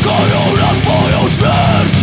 Wszyscy na twoją Śmierć,